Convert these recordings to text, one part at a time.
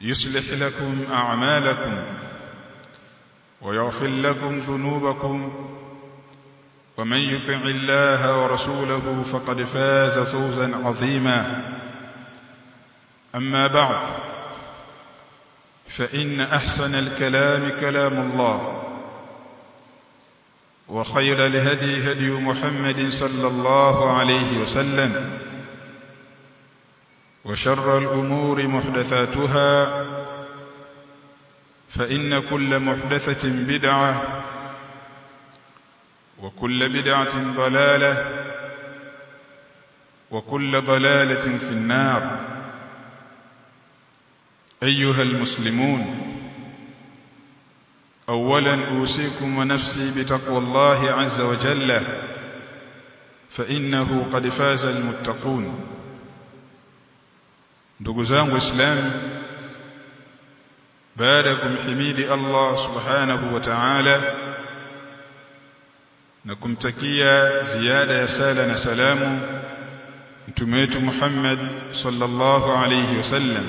يصلح لكم أعمالكم ويغفر لكم ذنوبكم ومن يطع الله ورسوله فقد فاز فوزا عظيما. أما بعد فإن أحسن الكلام كلام الله وخير الهدي هدي محمد صلى الله عليه وسلم. وشر الأمور محدثاتها فإن كل محدثة بدعة وكل بدعة ضلالة وكل ضلالة في النار. أيها المسلمون اولا أوصيكم ونفسي بتقوى الله عز وجل فإنه قد فاز المتقون. Ndugu zangu waislamu baada ya kumhimidi Allah subhanahu wa ta'ala na kumtakia ziada ya sala na salamu mtume wetu Muhammad sallallahu alayhi wasallam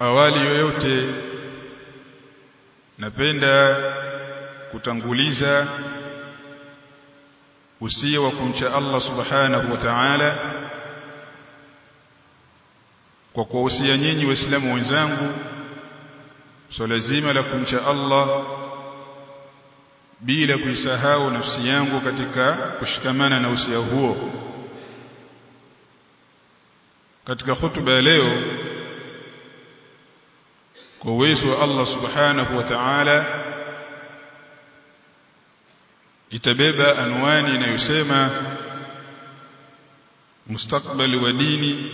awali yoyote napenda kutanguliza usia wa kumcha Allah subhanahu wa ta'ala kwa kuwahusia nyinyi waislamu wenzangu swala zima la kumcha Allah bila kuisahau nafsi yangu katika kushikamana na usia huo. Katika hutuba ya leo kwa uwezo wa Allah subhanahu wa ta'ala itabeba anwani inayosema mustakbali wa dini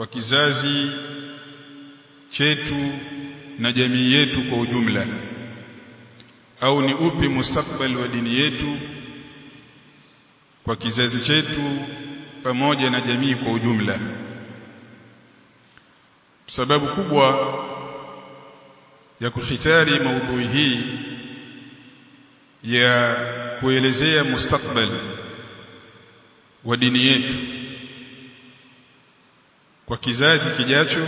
kwa kizazi chetu na jamii yetu kwa ujumla. Au ni upi mustakbal wa dini yetu kwa kizazi chetu pamoja na jamii kwa ujumla? Sababu kubwa ya kuhitari maudhui hii ya kuelezea mustakbal wa dini yetu kwa kizazi kijacho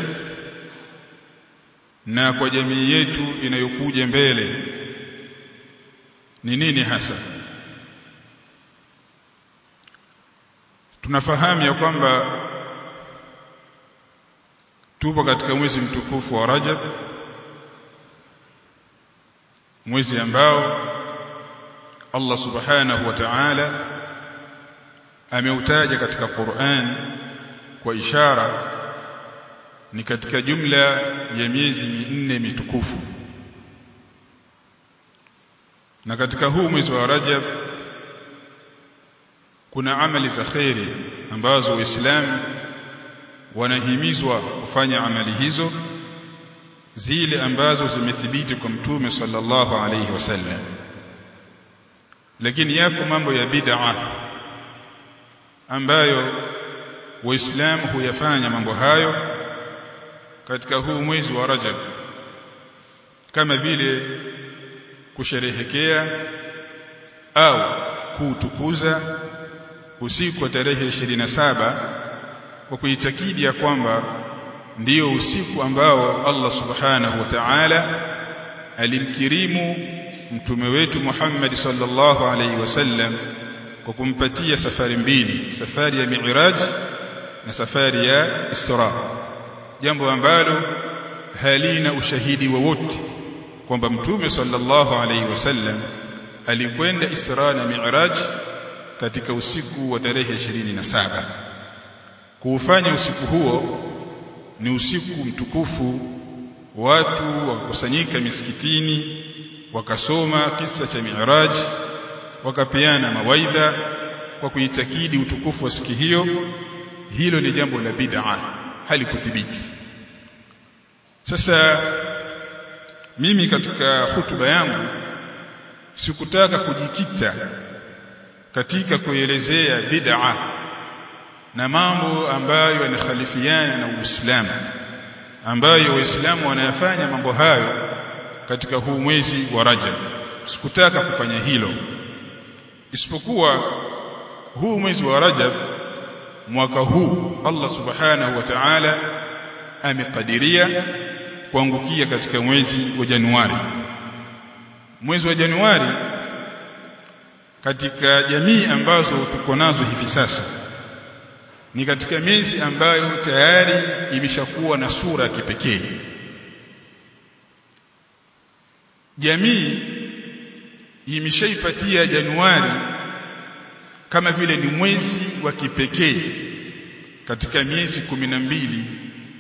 na kwa jamii yetu inayokuja mbele ni nini hasa? Tunafahamu ya kwamba tupo katika mwezi mtukufu wa Rajab mwezi ambao Allah subhanahu wa ta'ala ameutaja katika Qur'an kwa ishara ni katika jumla ya miezi minne mitukufu. Na katika huu mwezi wa Rajab kuna amali za khairi ambazo Uislamu wanahimizwa kufanya amali hizo zile ambazo zimethibiti kwa mtume sallallahu alayhi wasallam lakini yako mambo ya bid'a ambayo waislamu huyafanya mambo hayo katika huu mwezi wa Rajab. Kama vile kusherehekea au kuutukuza usiku wa tarehe 27 kwa kuitakidi ya kwamba ndiyo usiku ambao Allah subhanahu wa ta'ala alimkirimu mtume wetu Muhammad sallallahu alaihi wasallam kwa kumpatia safari mbili safari ya Mi'raj na safari ya Isra. Jambo ambalo halina ushahidi wowote kwamba mtume sallallahu alaihi wasallam alikwenda Isra na Mi'raj katika usiku wa tarehe 27 kuufanya usiku huo ni usiku mtukufu watu wakusanyika misikitini wakasoma kisa cha Mi'raj wakapeana mawaidha kwa kuitakidi utukufu wa siku hiyo hilo ni jambo la bid'a halikuthibiti. Sasa mimi katika hutuba yangu sikutaka kujikita katika kuelezea bid'a na mambo ambayo yanakhalifiana na Uislamu ambayo waislamu wanayafanya mambo hayo katika huu mwezi wa Rajab. Sikutaka kufanya hilo. Isipokuwa huu mwezi wa Rajab mwaka huu. Allah subhanahu wa ta'ala amekadiria kuangukia katika mwezi wa Januari. Mwezi wa Januari katika jamii ambazo tuko nazo hivi sasa ni katika miezi ambayo tayari imeshakuwa na sura kipekee. Jamii imeshaipatia Januari kama vile ni mwezi wa kipekee katika miezi kumi na mbili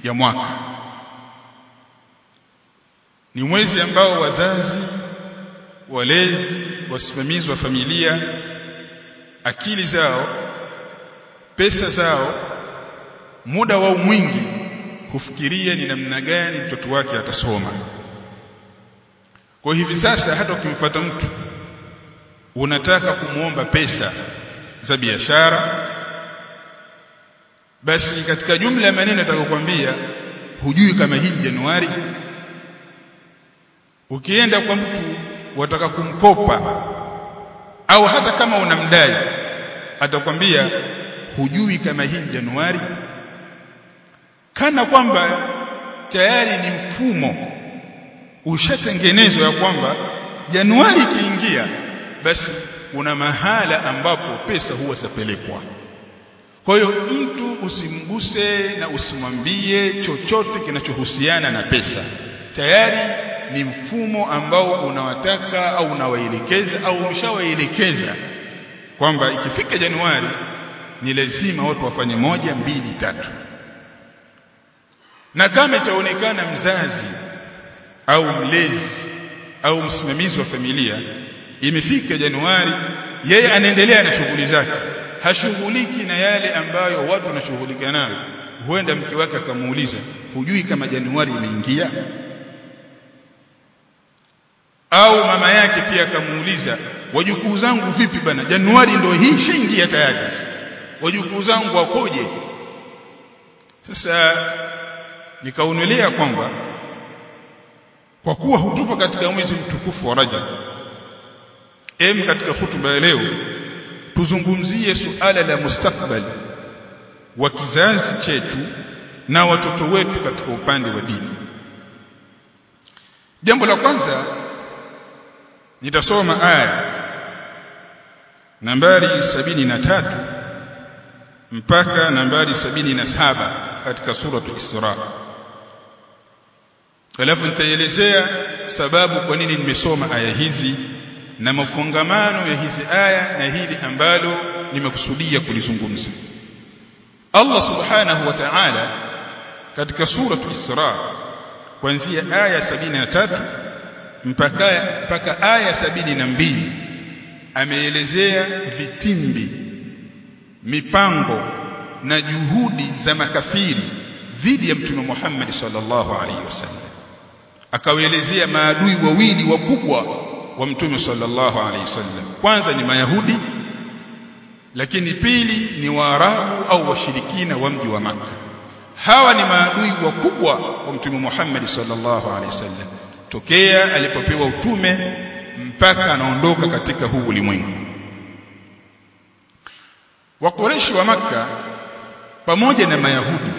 ya mwaka. Ni mwezi ambao wazazi walezi wasimamizi wa familia akili zao pesa zao muda wao mwingi hufikiria ni namna gani mtoto wake atasoma. Kwa hivi sasa hata ukimfuata mtu unataka kumuomba pesa za biashara. Basi katika jumla ya maneno nitakokuambia hujui kama hii Januari. Ukienda kwa mtu wataka kumkopa au hata kama unamdai atakwambia hujui kama hii Januari. Kana kwamba tayari ni mfumo ushatengenezwa ya kwamba Januari ikiingia basi kuna mahala ambapo pesa huwa zapelekwa. Kwa hiyo mtu usimguse na usimwambie chochote kinachohusiana na pesa. Tayari ni mfumo ambao unawataka au unawaelekeza au umeshawaelekeza kwamba ikifika Januari ni lazima watu wafanye moja mbili tatu. Na kama itaonekana mzazi au mlezi au msimamizi wa familia imefika Januari yeye anaendelea na shughuli zake. Hashughuliki na yale ambayo watu wanashughulika nayo. Huenda mke wake akamuuliza hujui kama Januari imeingia? Au mama yake pia akamuuliza wajukuu zangu vipi bana? Januari ndio hii shaingia tayari wajukuu zangu wakoje? Sasa nikaonelea kwamba kwa kuwa hutupa katika mwezi mtukufu wa Rajab em katika hutuba ya leo tuzungumzie suala la mustakbal wa kizazi chetu na watoto wetu katika upande wa dini. Jambo la kwanza nitasoma aya nambari sabini na tatu mpaka nambari sabini na saba katika suratu Isra. Alafu nitaelezea sababu kwa nini nimesoma aya hizi na mafungamano ya hizi aya na hili ambalo nimekusudia kulizungumza. Allah subhanahu wa ta'ala katika suratu Isra kuanzia aya 73 mpaka mpaka aya sabini na mbili ameelezea vitimbi mipango na juhudi za makafiri dhidi ya mtume Muhammad sallallahu alaihi wasallam. Akawaelezea maadui wawili wakubwa wa mtume sallallahu alaihi wasallam. Kwanza ni mayahudi lakini pili ni waarabu au washirikina wa mji wa makkah hawa ni maadui wakubwa wa mtume Muhammad sallallahu alaihi wasallam. Tokea alipopewa utume mpaka anaondoka katika huu ulimwengu. Wakoreshi wa maka pamoja na Mayahudi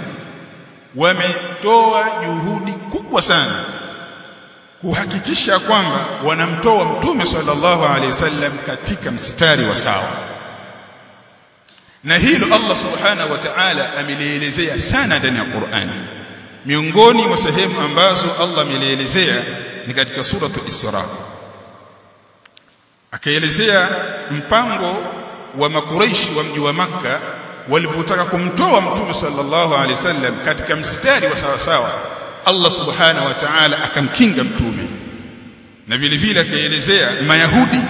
wametoa juhudi kubwa sana kuhakikisha kwamba wanamtoa mtume sallallahu alaihi wasallam katika msitari wa sawa. Na hilo Allah subhanahu wa ta'ala amelielezea sana ndani ya Qur'an. Miongoni mwa sehemu ambazo Allah amelielezea ni katika suratu Isra. Akaelezea mpango wa makureishi wa mji wa Makka walivyotaka kumtoa mtume sallallahu alaihi wasallam katika mstari wa sawa sawa Allah subhanahu wa ta'ala akamkinga mtume. Na vile vile akaelezea mayahudi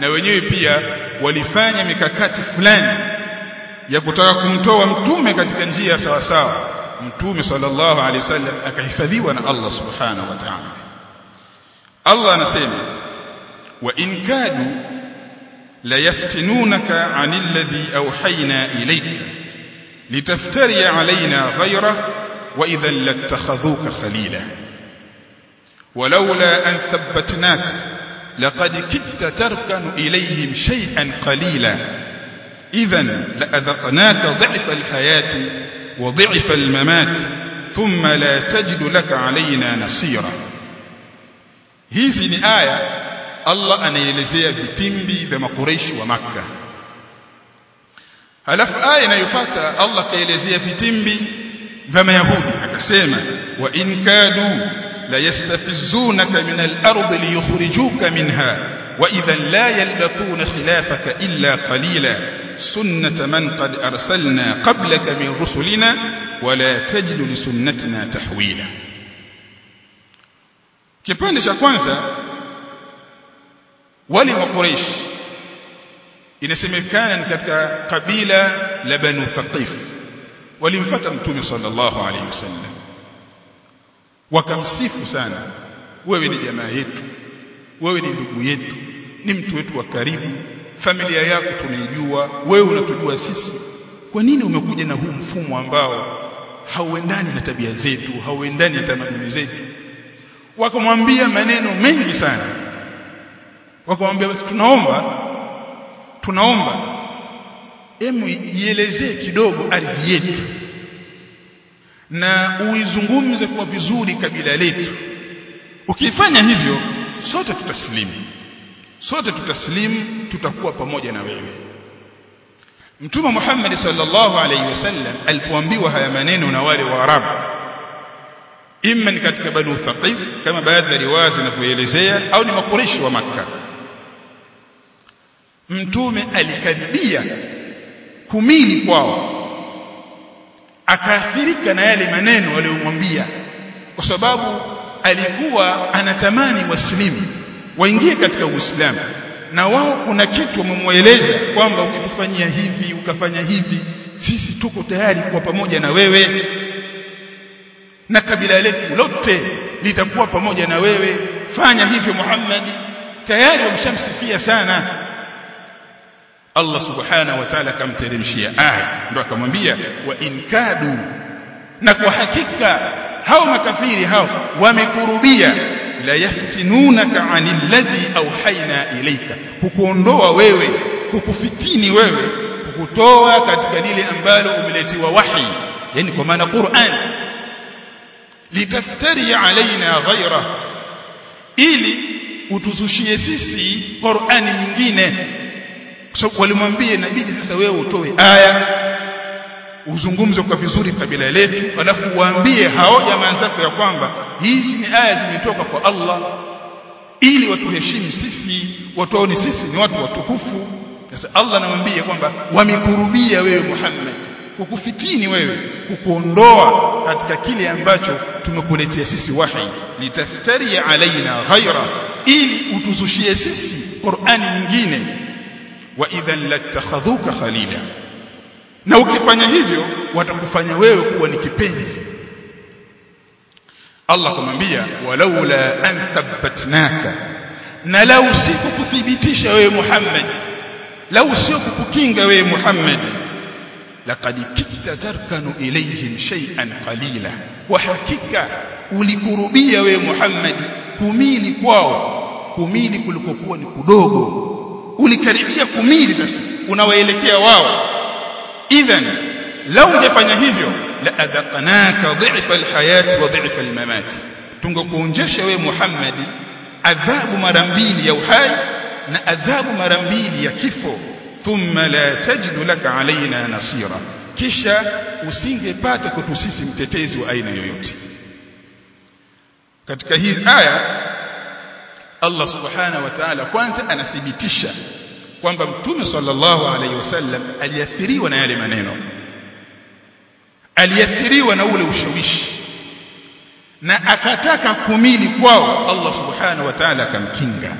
na wenyewe pia walifanya mikakati fulani ya kutaka kumtoa mtume katika njia sawa sawa. Mtume sallallahu alaihi wasallam akahifadhiwa na Allah subhanahu wa ta'ala. Allah anasema wa in kadu la yaftinunaka 'anil ladhi awhayna ilayka litaftari 'alayna ghayra وإذا لاتخذوك خليلا. ولولا أن ثبتناك لقد كدت تركن إليهم شيئا قليلا. اذا لأذقناك ضعف الحياة وضعف الممات ثم لا تجد لك علينا نصيرا. هذه آية الله anaelezea vitimbi vya makureishi wa آية halafu aya الله Allah في vitimbi vya Mayahudi akasema wa in kadu la yastafizunaka min al-ard liyukhrijuka minha wa idhan la yalbathuna khilafaka illa qalila sunnata man qad arsalna qablaka min rusulina wa la tajidu li sunnatina tahwila kipande cha kwanza wale wa Quraysh inasemekana ni katika kabila la Banu Thaqif walimfuata mtume sallallahu alaihi wasallam. Wakamsifu sana. Wewe ni jamaa yetu. Wewe ni ndugu yetu. Ni mtu wetu wa karibu. Familia yako tunaijua. Wewe unatujua sisi. Kwa nini umekuja na huu mfumo ambao hauendani na tabia zetu hauendani na tamaduni zetu? Wakamwambia maneno mengi sana. Wakamwambia basi tunaomba tunaomba emu ielezee kidogo ardhi yetu na uizungumze kwa vizuri kabila letu. Ukifanya hivyo sote tutaslimu. Sote tutaslimu tutakuwa pamoja na wewe. Mtume Muhammad sallallahu alaihi wasallam alipoambiwa haya maneno na wale wa Arabu imma ni katika Banu Thaqif kama baadhi ya riwaya zinavyoelezea au ni makureshi wa Makka? Mtume alikadhibia kumili kwao. Akaathirika na yale maneno waliomwambia kwa sababu alikuwa anatamani waslimu waingie katika Uislamu. Na wao kuna kitu wamemweleza kwamba ukitufanyia hivi ukafanya hivi sisi tuko tayari kwa pamoja na wewe. Na kabila letu lote litakuwa pamoja na wewe. Fanya hivyo Muhammad. Tayari wamshamsifia sana Allah subhanahu wa ta'ala akamteremshia aya. Ndo akamwambia wa inkadu na kwa hakika hao makafiri hao wamekurubia. La yaftinunaka anil ladhi auhaina ilaika kukuondoa wewe kukufitini wewe kukutoa katika lile ambalo umeletiwa wahi. Yani kwa maana Qur'an. Litaftari alaina ghaira ili utuzushie sisi Qur'ani nyingine kwa sababu walimwambia inabidi sasa wewe utoe aya uzungumze kwa vizuri kabila letu alafu waambie hao jamaa zako ya kwamba hizi ni aya zimetoka kwa Allah ili watuheshimu sisi watuone sisi ni watu watukufu. Sasa Allah anamwambia kwamba wamekurubia wewe Muhammad kukufitini wewe kukuondoa katika kile ambacho tumekuletea sisi wahi. Litaftari alaina ghaira ili utuzushie sisi Qur'ani nyingine wa idhan latakhadhuka khalila. Na ukifanya hivyo watakufanya wewe kuwa ni kipenzi. Allah kumwambia walaula an thabbatnaka. Na lau sikukuthibitisha wewe Muhammad. Lau sio kukukinga wewe Muhammad. Laqad kitta tarkanu ilayhim shay'an qalila. Wa hakika ulikurubia wewe Muhammad kumili kwao kumili kulikokuwa ni kudogo ulikaribia kumili sasa unawaelekea wao. Idhan lau ungefanya hivyo la adhaqnaka dhi'fa alhayat wa dhi'fa almamat tungekuonjesha we Muhammad adhabu mara mbili ya uhai na adhabu mara mbili ya kifo. Thumma la tajidu laka alaina nasira. Kisha usingepata kwetu sisi mtetezi wa aina yoyote. Katika hii aya Allah subhanahu wa ta'ala kwanza anathibitisha kwamba mtume sallallahu alaihi wasallam aliathiriwa na yale maneno. Aliathiriwa na ule ushawishi. Na akataka kumili kwao Allah subhanahu wa ta'ala akamkinga.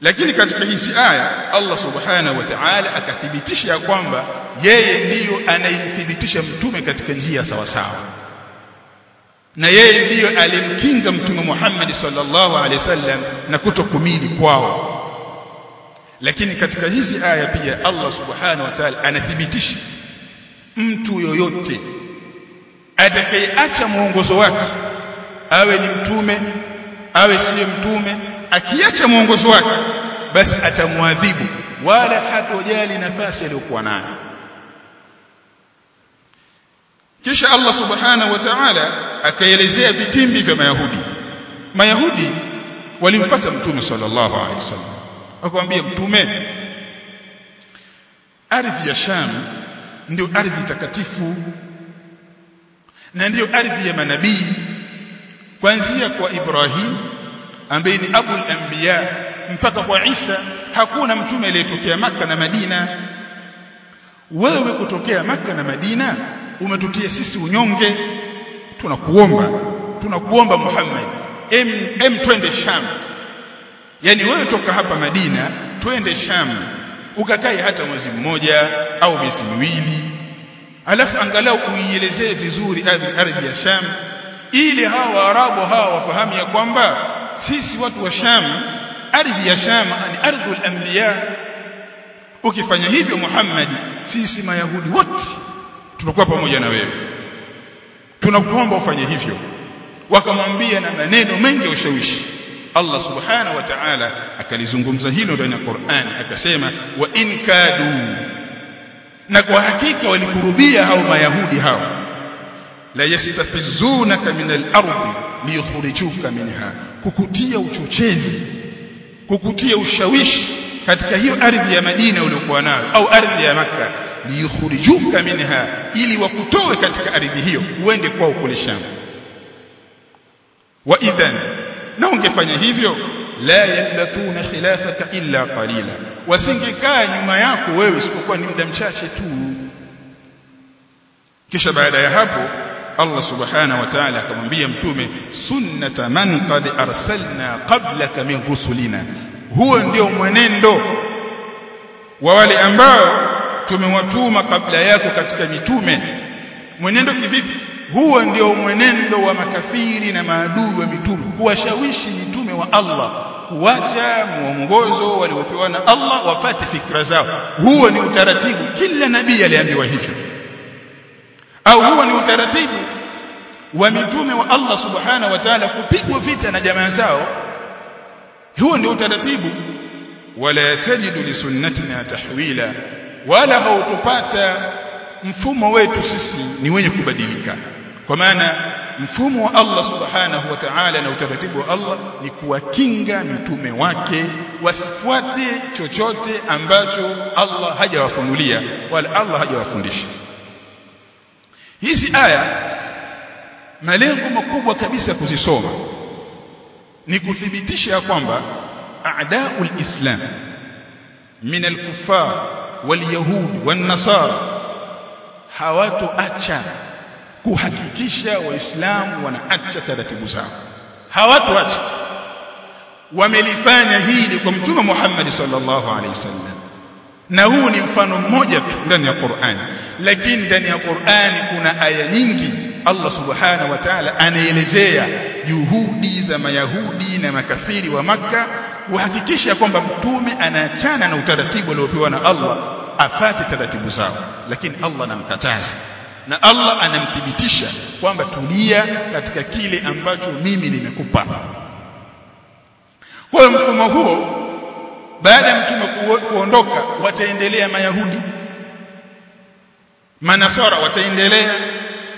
Lakini katika hizi aya Allah subhanahu wa ta'ala akathibitisha kwamba yeye ndiyo anayemthibitisha mtume katika njia sawasawa. sawa na yeye ndiyo alimkinga mtume Muhammad sallallahu alaihi wasallam na kutokumili kwao. Lakini katika hizi aya pia Allah subhanahu wa ta'ala anathibitisha mtu yoyote atakayeacha mwongozo wake awe ni mtume awe siyo mtume akiacha mwongozo wake basi atamwadhibu wala hatojali nafasi aliyokuwa nayo kisha Allah subhanahu wa ta'ala akaelezea vitimbi vya mayahudi. Mayahudi walimfuata mtume sallallahu alaihi wasallam. Akamwambia mtume ardhi ya Sham ndio ardhi takatifu na ndiyo ardhi ya manabii kuanzia kwa Ibrahim ambaye ni abul anbiya mpaka kwa Isa. Hakuna mtume aliyetokea maka na Madina. Wewe kutokea maka na Madina umetutia sisi unyonge. Tunakuomba. Tunakuomba Muhammad. Em, em twende Sham. Yani wewe toka hapa Madina twende Sham. Ukakae hata mwezi mmoja au miezi miwili. Alafu angalau uielezee vizuri ardhi ya Sham. Ili hawa Waarabu hawa wafahamu ya kwamba sisi watu wa Sham ardhi ya Sham ni ardhul anbiya. Ukifanya hivyo Muhammad sisi mayahudi wote tutakuwa pamoja na wewe. Tunakuomba ufanye hivyo. Wakamwambia na maneno mengi ya ushawishi. Allah subhanahu wa ta'ala akalizungumza hilo ndani ya Qur'an akasema wa in kadu. Na kwa hakika walikurubia hao mayahudi hao. La yastafizunaka min al-ardi liyukhrijuka minha. Kukutia uchochezi kukutia ushawishi katika hiyo ardhi ya Madina uliokuwa nayo au ardhi ya Makka liyukhrijuka minha ili wakutoe katika ardhi hiyo uende kwao kule Sham wa idhan na ungefanya hivyo la yalbathuna khilafaka illa qalila. Wasingekaa nyuma yako wewe isipokuwa ni muda mchache tu. Kisha baada ya hapo Allah subhanahu wa ta'ala akamwambia mtume sunnata man qad arsalna qablaka min rusulina. Huo ndio mwenendo wa wale ambao tumewatuma kabla yako katika mitume. Mwenendo kivipi? Huo ndio mwenendo wa makafiri na maadui wa mitume kuwashawishi mitume wa Allah kuacha mwongozo waliopewa na Allah wafate fikra zao. Huo ni utaratibu. Kila nabii aliambiwa hivyo. Au huo ni utaratibu wa mitume wa Allah subhanahu wa ta'ala kupigwa vita na jamaa zao. Huo ndio utaratibu. Wala tajidu lisunnatina tahwila wala hautopata mfumo wetu sisi ni wenye kubadilika. Kwa maana mfumo wa Allah subhanahu wa ta'ala na utaratibu wa Allah ni kuwakinga mitume wake wasifuate chochote ambacho Allah hajawafunulia wala Allah hajawafundisha hizi aya malengo makubwa kabisa kuzisoma ni kuthibitisha kwamba a'daul islam min al-kuffar wal-yahud wan-nasara hawatoacha kuhakikisha waislamu wanaacha taratibu zao. Hawatoacha wamelifanya hili kwa mtume Muhammad sallallahu alaihi wasallam. Na huu ni mfano mmoja tu ndani ya Qur'an. Lakini ndani ya Qur'an kuna aya nyingi Allah subhanahu wa ta'ala anaelezea juhudi za mayahudi na makafiri wa maka kuhakikisha kwamba mtume anaachana na utaratibu aliopewa na Allah afate taratibu zao. Lakini Allah anamkataza. Na Allah anamthibitisha kwamba tulia katika kile ambacho mimi nimekupa. Kwa hiyo mfumo huo baada ya mtume kuondoka wataendelea mayahudi. Manasara wataendelea.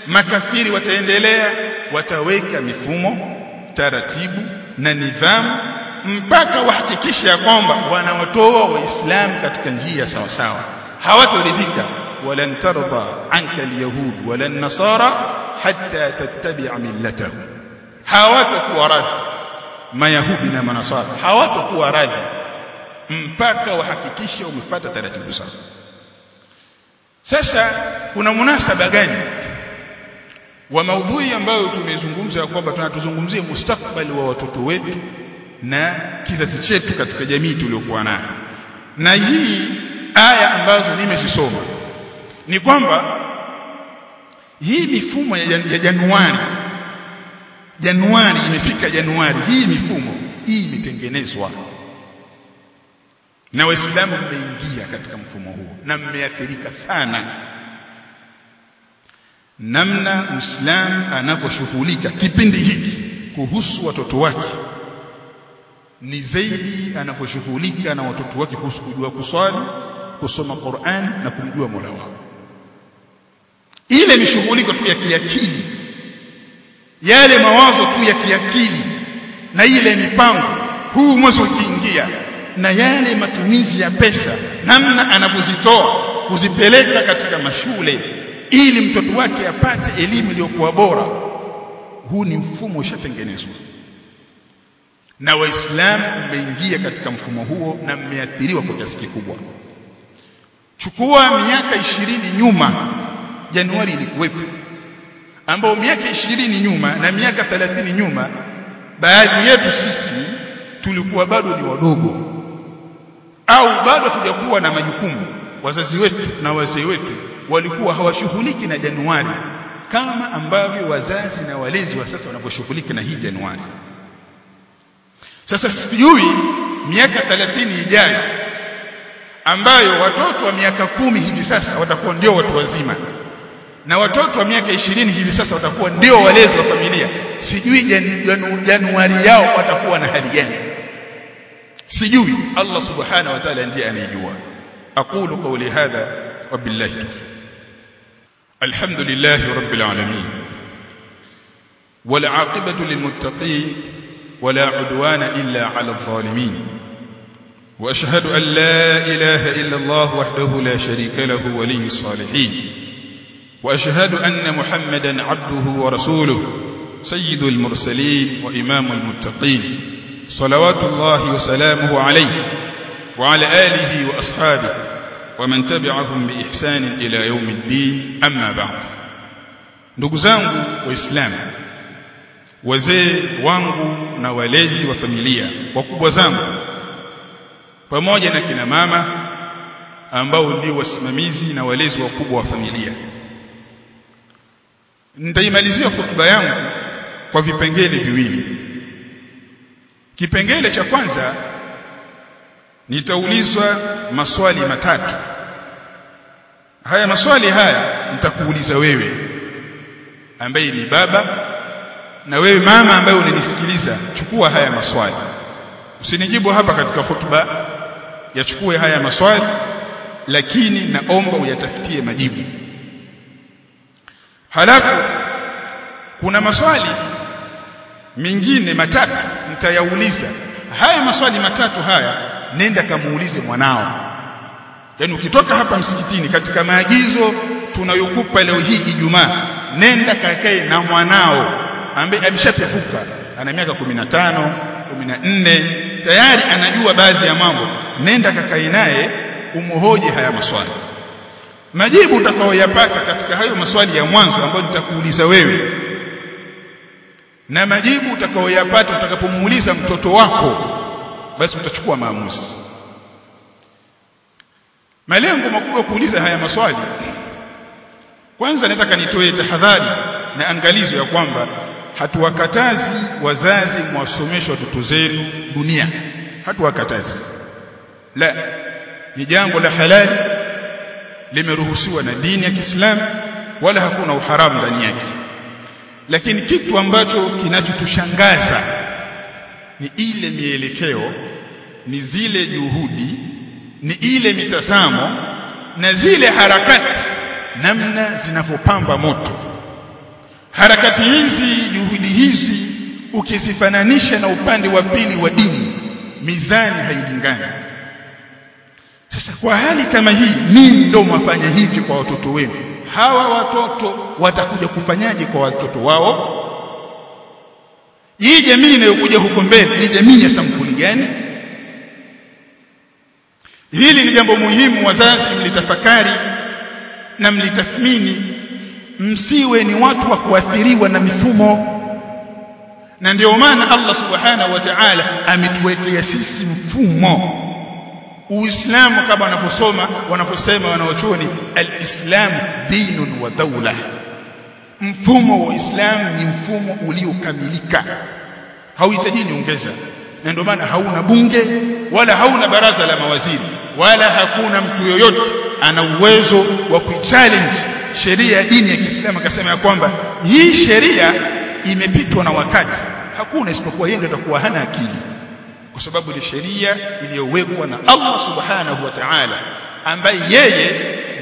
Makafiri wataendelea. Wataweka mifumo taratibu na nidhamu mpaka wahakikishe ya kwamba wanawatoa waislamu katika njia sawa sawa hawatoridhika. Walan tarda anka alyahud wala nasara hatta tattabi'a millatahum. Hawatakuwa radhi. Mayahudi na manasara hawatakuwa radhi mpaka wahakikishe umefuata taratibu zao. Sasa kuna munasaba gani wa maudhui ambayo tumezungumza kwamba tunatuzungumzia mustakbali wa watoto wetu na kizazi chetu katika jamii tuliyokuwa nayo. Na hii aya ambazo nimezisoma ni kwamba hii mifumo ya, ya Januari Januari imefika Januari. Hii mifumo hii imetengenezwa. Na waislamu mmeingia katika mfumo huo na mmeathirika sana. Namna muislamu anavyoshughulika kipindi hiki kuhusu watoto wake ni zaidi anavyoshughulika na watoto wake kuhusu kujua kuswali kusoma Qur'an na kumjua Mola wao. Ile ni mishughuliko tu ya kiakili. Yale mawazo tu ya kiakili. Na ile mipango. Huu mwezi ukiingia. Na yale matumizi ya pesa. Namna anavyozitoa. Kuzipeleka katika mashule. Ili mtoto wake apate elimu iliyokuwa bora. Huu ni mfumo ushatengenezwa na waislamu mmeingia katika mfumo huo na mmeathiriwa kwa kiasi kikubwa. Chukua miaka ishirini nyuma Januari ilikuwepo ambao miaka ishirini nyuma na miaka thelathini nyuma baadhi yetu sisi tulikuwa bado ni wadogo au bado hatujakuwa na majukumu. Wazazi wetu na wazee wetu walikuwa hawashughuliki na Januari kama ambavyo wazazi na walezi wa sasa wanavyoshughulika na hii Januari sasa sijui miaka 30 ijayo ambayo watoto wa miaka kumi hivi sasa watakuwa ndio watu wazima na watoto wa miaka ishirini hivi sasa watakuwa ndio walezi wa familia. Sijui janu, januari yao watakuwa na hali gani. Sijui. Allah subhanahu wa ta'ala ndiye anayejua. Aqulu qawli hadha wa billahi tawfiq. Alhamdulillah rabbil alamin. Wal aqibatu lil muttaqin ولا عدوان إلا على الظالمين. وأشهد أن لا إله إلا الله وحده لا شريك له ولي الصالحين. وأشهد أن محمدا عبده ورسوله سيد المرسلين وإمام المتقين. صلوات الله وسلامه عليه وعلى آله وأصحابه ومن تبعهم بإحسان إلى يوم الدين. أما بعد. نقزانه وإسلام wazee wangu na walezi wa familia wakubwa zangu pamoja na kina mama ambao ndio wasimamizi na walezi wakubwa wa familia. Nitaimalizia hotuba yangu kwa vipengele viwili. Kipengele cha kwanza nitaulizwa maswali matatu. Haya maswali haya nitakuuliza wewe ambaye ni baba na wewe mama ambaye unanisikiliza chukua haya maswali. Usinijibu hapa katika hotuba yachukue haya maswali lakini naomba uyatafutie majibu. Halafu kuna maswali mengine matatu nitayauliza. Haya maswali matatu haya nenda kamuulize mwanao. Yani ukitoka hapa msikitini katika maagizo tunayokupa leo hii Ijumaa nenda kakae na mwanao ambaye ameshapevuka. Ana miaka 15 14 tayari anajua baadhi ya mambo. Nenda kakae naye umhoje haya maswali. Majibu utakayoyapata katika hayo maswali ya mwanzo ambayo nitakuuliza wewe na majibu utakayoyapata utakapomuuliza mtoto wako basi utachukua maamuzi. Malengo makubwa kuuliza haya maswali. Kwanza nataka nitoe tahadhari na angalizo ya kwamba hatuwakatazi wazazi mwasomeshe watoto zenu dunia. Hatuwakatazi. La ni jambo la halali. Limeruhusiwa na dini ya Kiislamu wala hakuna uharamu ndani yake. Lakini kitu ambacho kinachotushangaza ni ile mielekeo ni zile juhudi ni ile mitazamo na zile harakati namna zinavyopamba moto harakati hizi juhudi hizi ukizifananisha na upande wa pili wa dini mizani hailingani. Sasa kwa hali kama hii nini ndio mwafanya hivi kwa watoto wenu? Hawa watoto watakuja kufanyaje kwa watoto wao? Hii jamii inayokuja huko mbele ni jamii ya sampuli gani? Hili ni jambo muhimu wazazi mlitafakari na mlitathmini msiwe ni watu wa kuathiriwa na mifumo. Na ndio maana Allah subhanahu wa ta'ala ametuwekea sisi mfumo. Uislamu kama wanavyosoma wanavyosema wanaochuoni al-Islam dinun wa dawla. Mfumo wa Uislamu ni mfumo uliokamilika. Hauhitaji niongeza na ndio maana hauna bunge wala hauna baraza la mawaziri wala hakuna mtu yoyote ana uwezo wa kuchallenge sheria ya dini ya Kiislamu akasema ya kwamba hii sheria imepitwa na wakati. Hakuna isipokuwa yeye ndiye atakuwa hana akili. Kwa sababu ni sheria iliyowekwa na Allah subhanahu wa ta'ala ambaye yeye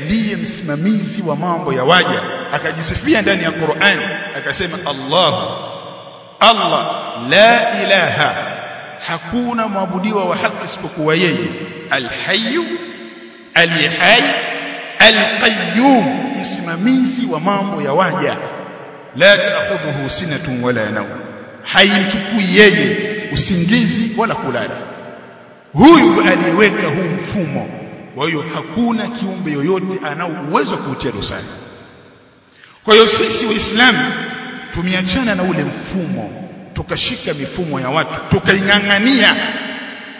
ndiye msimamizi wa mambo ya waja. Akajisifia ndani ya Qur'an akasema Allah Allah la ilaha hakuna mwabudiwa wa haki isipokuwa yeye alhayyu alihai alqayyum. Msimamizi wa mambo ya waja. La taakhudhuhu sinatun wala nawm. Haimchukui yeye usingizi wala kulala. Huyu aliyeweka huu mfumo. Kwa hiyo hakuna kiumbe yoyote anao uwezo wa kuutia dosari. Kwa hiyo sisi waislamu tumeachana na ule mfumo. Tukashika mifumo ya watu. Tukaing'ang'ania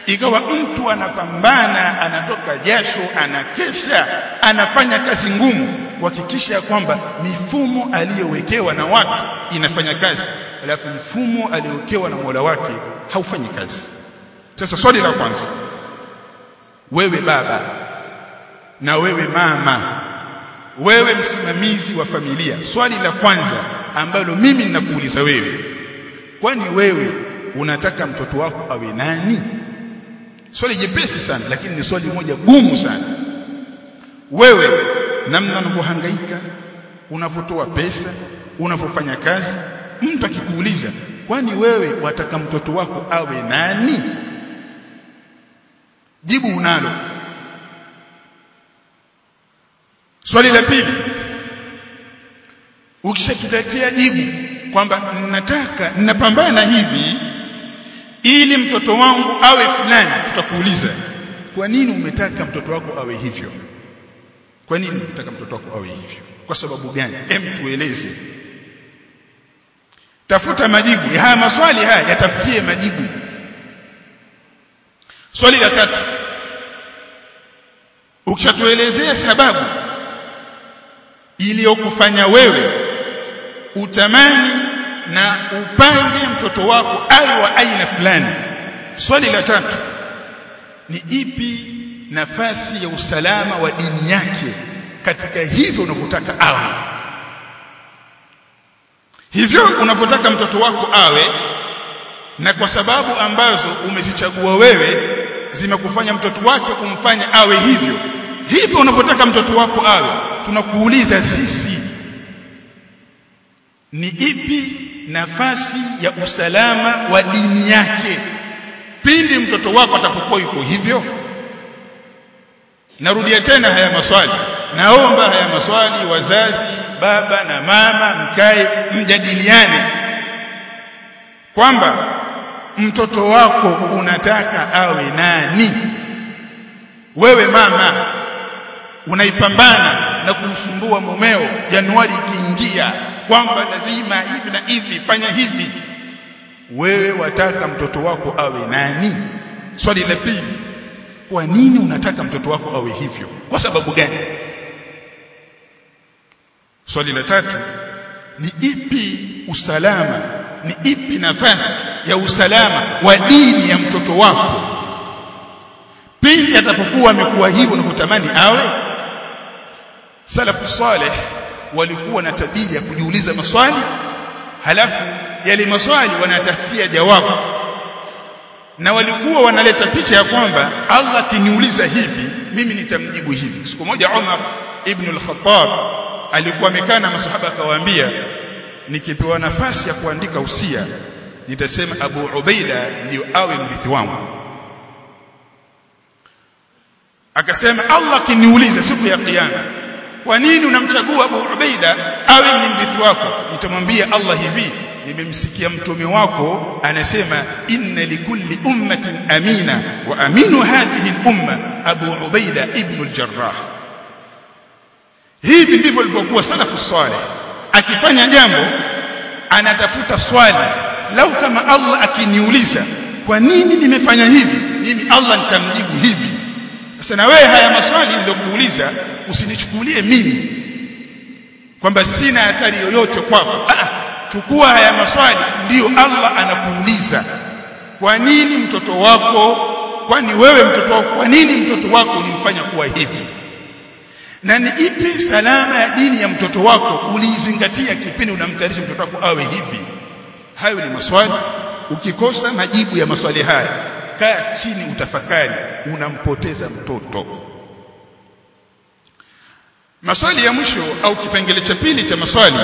ikawa mtu anapambana anatoka jasho anakesha anafanya kazi ngumu kuhakikisha kwamba mifumo aliyowekewa na watu inafanya kazi. Alafu mfumo aliyowekewa na Mola wake haufanyi kazi. Sasa swali la kwanza. Wewe baba na wewe mama wewe msimamizi wa familia swali la kwanza ambalo mimi ninakuuliza wewe kwani wewe unataka mtoto wako awe nani swali jepesi sana lakini ni swali moja gumu sana. Wewe namna unavyohangaika unavyotoa pesa unavyofanya kazi mtu akikuuliza kwani wewe wataka mtoto wako awe nani? Jibu unalo. Swali la pili ukishatuletea jibu kwamba ninataka ninapambana hivi ili mtoto wangu awe fulani tutakuuliza. Kwa nini umetaka mtoto wako awe hivyo? Kwa nini unataka mtoto wako awe hivyo? Kwa sababu gani? Hem tueleze. Tafuta majibu. Haya maswali haya yatafutie majibu. Swali la tatu. Ukishatuelezea sababu iliyokufanya wewe utamani na upange mtoto wako awe wa aina fulani. Swali la tatu ni ipi nafasi ya usalama wa dini yake katika hivyo unavyotaka awe? Hivyo unavyotaka mtoto wako awe na kwa sababu ambazo umezichagua wewe zimekufanya mtoto wake kumfanya awe hivyo. Hivyo unavyotaka mtoto wako awe tunakuuliza sisi ni ipi nafasi ya usalama wa dini yake? Pindi mtoto wako atapokuwa yuko hivyo? Narudia tena haya maswali. Naomba haya maswali wazazi baba na mama mkae mjadiliane kwamba mtoto wako unataka awe nani? Wewe mama unaipambana na kumsumbua mumeo Januari ikiingia kwamba lazima hivi na hivi fanya hivi. Wewe wataka mtoto wako awe nani? Swali la pili kwa nini unataka mtoto wako awe hivyo? Kwa sababu gani? Swali la tatu ni ipi usalama ni ipi nafasi ya usalama wa dini ya mtoto wako? Pindi atapokuwa amekuwa hivyo unavyotamani awe salafu saleh walikuwa na tabia ya kujiuliza maswali halafu yale maswali wanatafutia jawabu. Na walikuwa wanaleta picha ya kwamba Allah akiniuliza hivi mimi nitamjibu hivi. Siku moja Umar ibn al-Khattab alikuwa amekaa na masahaba akawaambia nikipewa nafasi ya kuandika usia nitasema Abu Ubaida ndio awe mrithi wangu. Akasema Allah akiniuliza siku ya kiyama kwa nini unamchagua Abu Ubaida? Awe ni mrithi wako. Nitamwambia Allah hivi nimemsikia mtume wako anasema inna likulli ummatin amina wa aminu hadhihi al-umma Abu Ubaida ibn al-Jarrah hivi ndivyo ilivyokuwa salafu saleh akifanya jambo anatafuta swali lau kama Allah akiniuliza kwa nini nimefanya hivi? Mimi Allah nitamjibu hivi sasa na wewe haya maswali niliyokuuliza usinichukulie mimi kwamba sina athari yoyote kwako. Ah chukua haya maswali ndiyo Allah anakuuliza. Kwa nini mtoto wako kwani wewe mtoto wako kwa nini mtoto wako ulimfanya kuwa hivi? Na ni ipi salama ya dini ya mtoto wako uliizingatia kipindi unamtarisha mtoto wako awe hivi? Hayo ni maswali. Ukikosa majibu ya maswali haya kaa chini utafakari unampoteza mtoto. Maswali ya mwisho au kipengele cha pili cha maswali.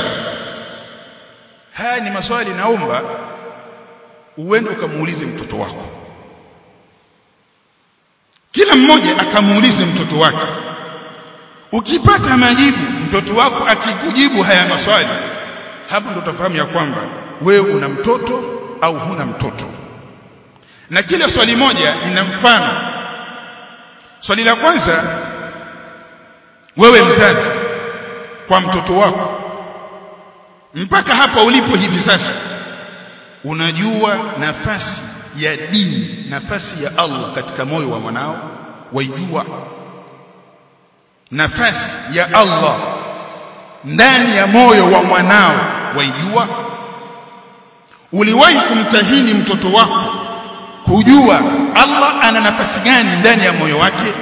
Haya ni maswali naomba uende ukamuulize mtoto wako. Kila mmoja akamuulize mtoto wake. Ukipata majibu mtoto wako akikujibu haya maswali hapo ndo utafahamu ya kwamba wewe una mtoto au huna mtoto na kila swali moja ina mfano. Swali la kwanza wewe mzazi kwa mtoto wako mpaka hapa ulipo hivi sasa unajua nafasi ya dini nafasi ya Allah katika moyo wa mwanao? Waijua? Nafasi ya Allah ndani ya moyo wa mwanao waijua? Uliwahi kumtahini mtoto wako kujua Allah ana nafasi gani ndani ya moyo wake.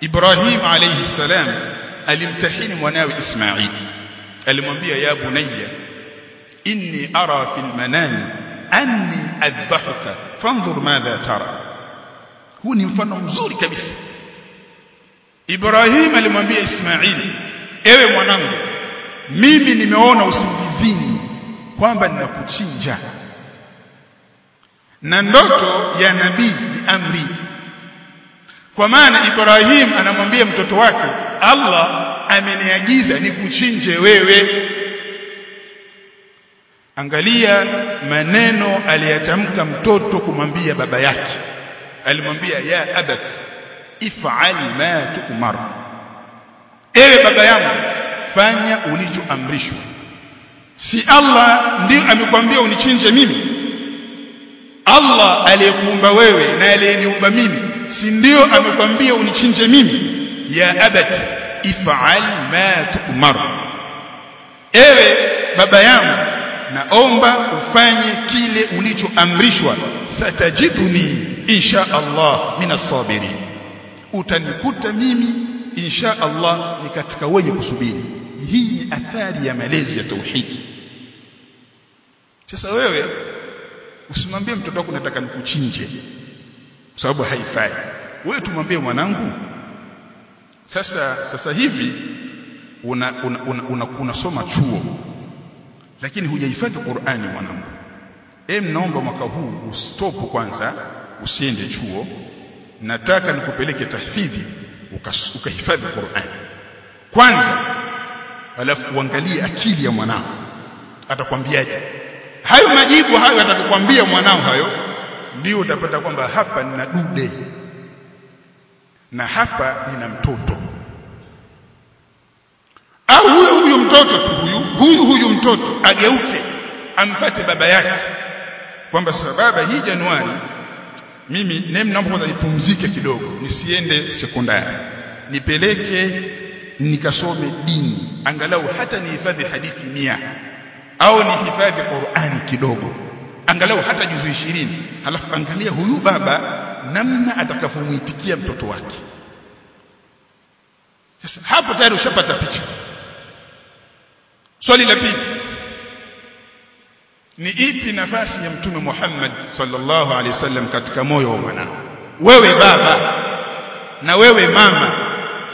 Ibrahim alayhi salam alimtahini mwanawe Ismail. Alimwambia ya bunayya inni ara fil manami anni adbahuka fanzur madha tara. Huu ni mfano mzuri kabisa. Ibrahim alimwambia Ismail ewe mwanangu mimi nimeona usingizini kwamba ninakuchinja na ndoto ya nabii ni amri. Kwa maana Ibrahim anamwambia mtoto wake Allah ameniagiza nikuchinje wewe. Angalia maneno aliyatamka mtoto kumwambia baba yake. Alimwambia ya abati if'al ma tu'mar. Ewe baba yangu fanya ulichoamrishwa. Si Allah ndio amekwambia unichinje mimi Allah aliyekuumba wewe na aliyeniumba mimi si ndio amekwambia unichinje mimi? Ya abati if'al ma tu'mar. Ewe baba yangu naomba ufanye kile ulichoamrishwa. Satajiduni insha Allah minasabiri utanikuta mimi insha Allah ni katika wenye kusubiri. Hii ni athari ya malezi ya tauhid. Sasa wewe usimwambie mtoto wako nataka nikuchinje. Sababu haifai. Wewe tumwambie mwanangu. Sasa sasa hivi una unasoma una, una, una chuo. Lakini hujahifadhi Qur'ani mwanangu. Em naomba mwaka huu ustop kwanza usiende chuo. Nataka nikupeleke tahfidhi ukahifadhi Qur'ani. Kwanza alafu uangalie akili ya mwanao. Atakwambiaje hayo majibu hayo atakwambia mwanao hayo. Ndio utapata kwamba hapa nina dude. Na hapa nina mtoto. Au huyo huyo mtoto tu huyu huyu huyu mtoto ageuke amfate baba yake. Kwamba sasa baba hii Januari mimi nem naomba kwanza nipumzike kidogo nisiende sekondari. Nipeleke nikasome dini. Angalau hata nihifadhi hadithi mia au ni hifadhi Qur'ani kidogo. Angalau hata juzu ishirini. Halafu angalia huyu baba namna atakavyomuitikia mtoto wake. Sasa hapo tayari ushapata picha. Swali la pili. Ni ipi nafasi ya mtume Muhammad sallallahu alaihi wasallam katika moyo wa mwanao? Wewe baba na wewe mama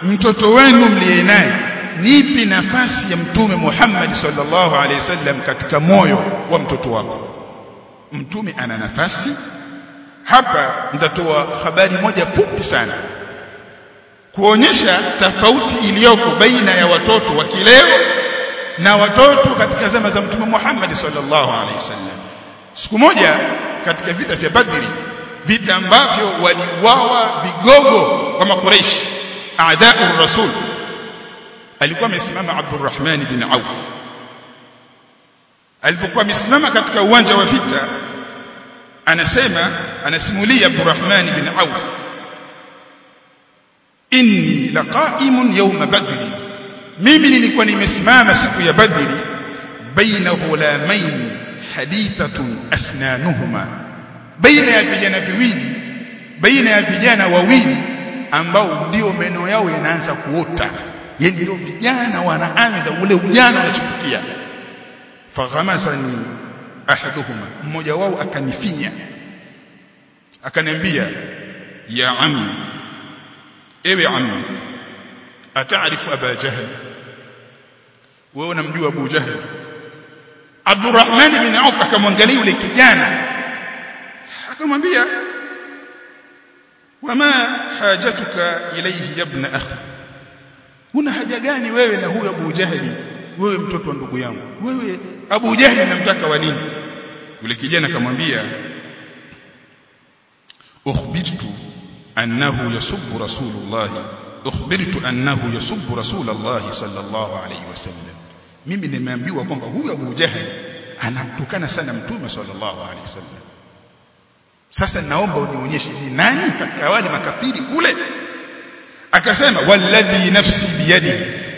mtoto wenu mliye naye ni ipi nafasi ya mtume Muhammad sallallahu alaihi wasallam katika moyo wa mtoto wako? Mtume ana nafasi? Hapa nitatoa habari moja fupi sana. Kuonyesha tofauti iliyoko baina ya watoto wa kileo na watoto katika zama za mtume Muhammad sallallahu alaihi wasallam. Siku moja katika vita vya Badri vita ambavyo waliuawa vigogo kwa makureishi aadau rasul alikuwa amesimama Abdurrahman bin Auf. Alipokuwa amesimama katika uwanja wa vita anasema anasimulia Abdurrahman bin Auf inni laqaimun yawma badri. Mimi nilikuwa nimesimama siku ya badri baina ghulamain hadithatun asnanuhuma baina ya vijana viwili baina ya vijana wawili ambao ndio meno yao yanaanza kuota yani ndio vijana wanaanza ule ujana unachipukia faghamasani ahaduhuma mmoja wao akanifinya. Akaniambia ya ammi ewe ammi ataarifu aba jahl? Wewe unamjua abu jahl? Abdurrahman bin auf akamwangalia yule kijana. Akamwambia wama hajatuka ilayhi ya ibn akhi una haja gani wewe na huyo abu jahli? Wewe mtoto wa ndugu yangu. Wewe abu jahli namtaka wa nini? Yule kijana akamwambia ukhbirtu annahu yasubbu rasulullah ukhbirtu annahu yasubbu rasulullah sallallahu alayhi wasallam mimi nimeambiwa kwamba huyu Abu jahli anamtukana sana mtume sallallahu alayhi wasallam sasa naomba unionyeshe ni nani katika wale makafiri kule akasema walladhi nafsi biyadi.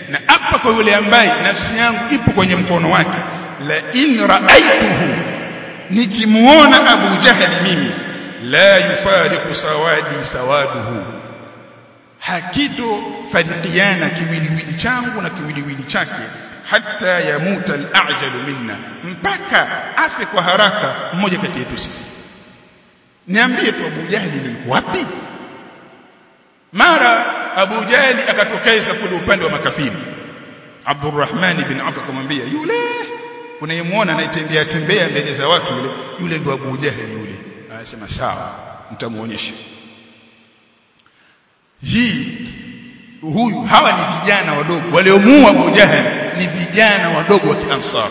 Na hapa kwa yule ambaye nafsi yangu ipo kwenye mkono wake la in raaituhu nikimuona Abu Jahali mimi la yufariqu sawadi sawaduhu. Hakito farikiana kiwiliwili changu na kiwiliwili chake hata yamuta al-ajalu minna mpaka afe kwa haraka mmoja kati yetu sisi. Niambie tu Abu Jahali ni wapi? Mara Abu Jahli akatokeza kule upande wa makafiri. Abdurrahman bin Auf akamwambia yule unayemwona anayetembea tembea mbele za watu yule yule ndo Abu Jahli yule. Anasema sawa nitamuonyesha hii huyu hawa ni vijana wadogo. Waliomuua Abu Jahal ni vijana wadogo wa Kiansar.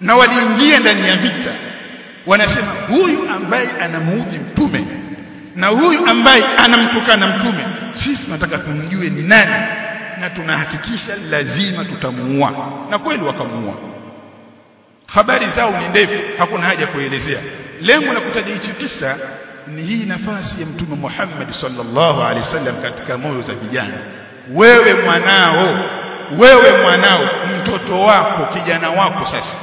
Na waliingia ndani ya vita. Wanasema huyu ambaye anamuudhi mtume na huyu ambaye anamtukana mtume sisi tunataka tumjue ni nani na tunahakikisha lazima tutamuua. Na kweli wakamuua. Habari zao ni ndefu hakuna haja kuelezea. Lengo la kutaja hichi kisa ni hii nafasi ya mtume Muhammad sallallahu alaihi wasallam katika moyo za vijana. Wewe mwanao wewe mwanao mtoto wako kijana wako sasa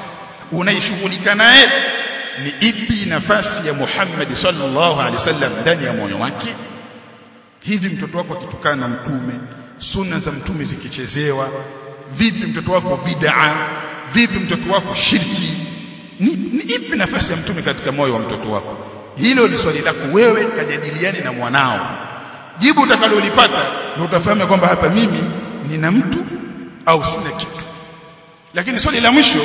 unaishughulika naye ni ipi nafasi ya Muhammad sallallahu alaihi wasallam ndani ya moyo wake? Hivi mtoto wako akitukana na mtume sunna za mtume zikichezewa vipi mtoto wako bid'a vipi mtoto wako shirki? Ni, ni ipi nafasi ya mtume katika moyo wa mtoto wako? Hilo ni swali lako wewe kajadiliane na mwanao. Jibu utakalolipata ndio utafahamu kwamba hapa mimi nina mtu au sina kitu. Lakini swali la mwisho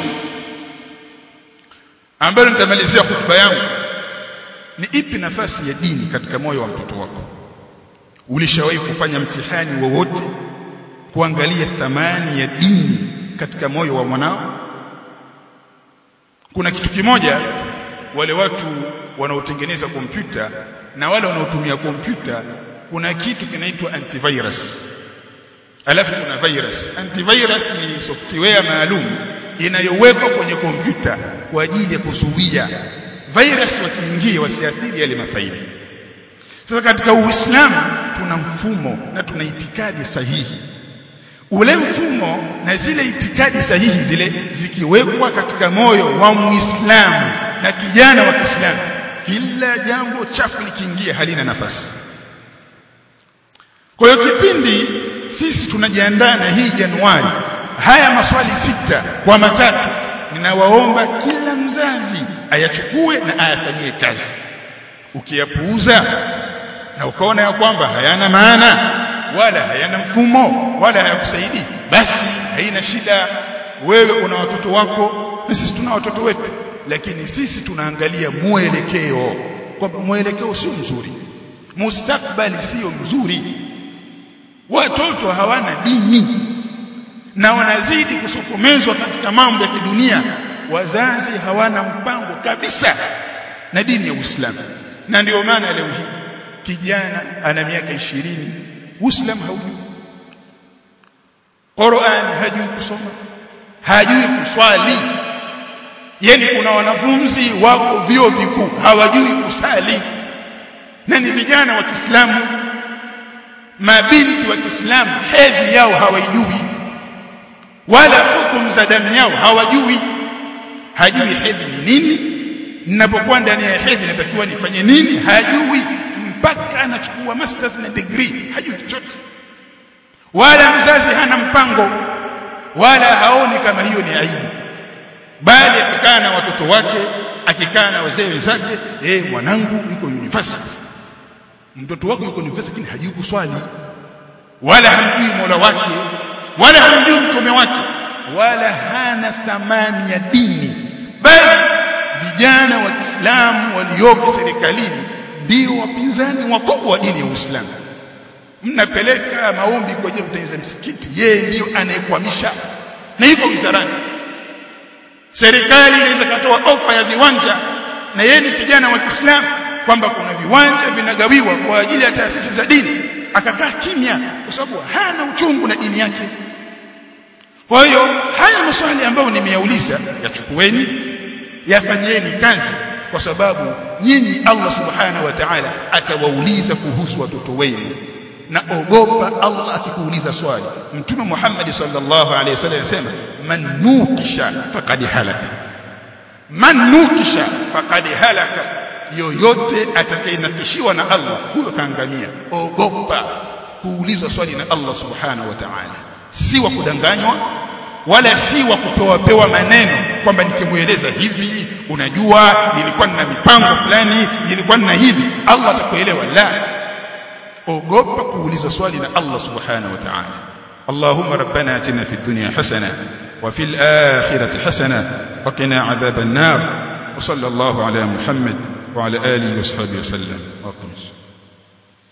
ambalo nitamalizia hotuba yangu. Ni ipi nafasi ya dini katika moyo wa mtoto wako? Ulishawahi kufanya mtihani wowote kuangalia thamani ya dini katika moyo wa mwanao? Kuna kitu kimoja wale watu wanaotengeneza kompyuta na wale wanaotumia kompyuta kuna kitu kinaitwa antivirus. Alafu kuna virus. Antivirus ni software maalum inayowekwa kwenye kompyuta kwa ajili ya kuzuia virus wakiingia wasiathiri yale mafaili. Sasa katika uislamu tuna mfumo na tuna itikadi sahihi. Ule mfumo na zile itikadi sahihi zile zikiwekwa katika moyo wa muislamu na kijana wa Kiislamu kila jambo chafu likiingia halina nafasi. Kwa hiyo kipindi sisi tunajiandaa na hii Januari haya maswali sita kwa matatu. Ninawaomba kila mzazi ayachukue na ayafanyie kazi. Ukiyapuuza na ukaona ya kwamba hayana maana wala hayana mfumo wala hayakusaidii basi haina shida. Wewe una watoto wako na sisi tuna watoto wetu lakini sisi tunaangalia mwelekeo. Kwamba mwelekeo sio mzuri mustakbali sio mzuri. Watoto hawana dini na wanazidi kusukumezwa katika mambo ya kidunia wazazi hawana mpango kabisa na dini ya Uislamu. Na ndio maana leo hii kijana ana miaka ishirini Uislamu haujui. Qur'an hajui kusoma hajui kuswali. Yani kuna wanafunzi wako vio vikuu hawajui kusali. Na ni vijana wa Kiislamu mabinti wa Kiislamu hedhi yao hawaijui wala hukum za damu yao hawajui. Hajui hedhi ni nini. Ninapokuwa ndani ya hedhi natakiwa nifanye nini? Hajui. Mpaka anachukua masters na degree. Hajui chochote. Wala mzazi hana mpango. Wala haoni kama hiyo ni aibu. Bali akikaa na watoto wake akikaa na wazee wenzake eh mwanangu yuko university. Mtoto wako yuko university lakini hajui kuswali. Wala hamjui Mola wake wala hamjui mtume wake. Wala hana thamani ya dini. Bali vijana wa Kiislamu walioko serikalini ndio wapinzani wakubwa wa dini ya Uislamu. Mnapeleka maombi kwa ajili ya msikiti yeye ndiyo anayekwamisha. Na yuko wizarani. Serikali inaweza katoa ofa ya viwanja na yeye ni kijana wa Kiislamu kwamba kuna viwanja vinagawiwa kwa ajili ya taasisi za dini akakaa kimya kwa sababu hana uchungu na dini yake. Kwa hiyo haya maswali ambayo nimeyauliza yachukueni yafanyeni kazi kwa sababu nyinyi Allah subhanahu wa ta'ala atawauliza kuhusu watoto wenu. Na ogopa Allah akikuuliza swali. Mtume Muhammad sallallahu alaihi wasallam anasema man nukisha faqad halaka. Man nukisha faqad halaka yoyote atakayenakishiwa na Allah huyo kaangamia. Ogopa kuuliza swali na Allah subhanahu wa ta'ala. Si wa kudanganywa wala si wa kupewa pewa maneno kwamba nikimueleza hivi unajua nilikuwa nina mipango fulani nilikuwa na hivi. Allah atakuelewa? La. Ogopa kuuliza swali na Allah subhanahu wa ta'ala. Allahumma rabbana atina fid dunya hasana wa fil akhirati hasana wa qina adhaban nar. Wa sallallahu Muhammad وعلى آله وصحبه وسلم.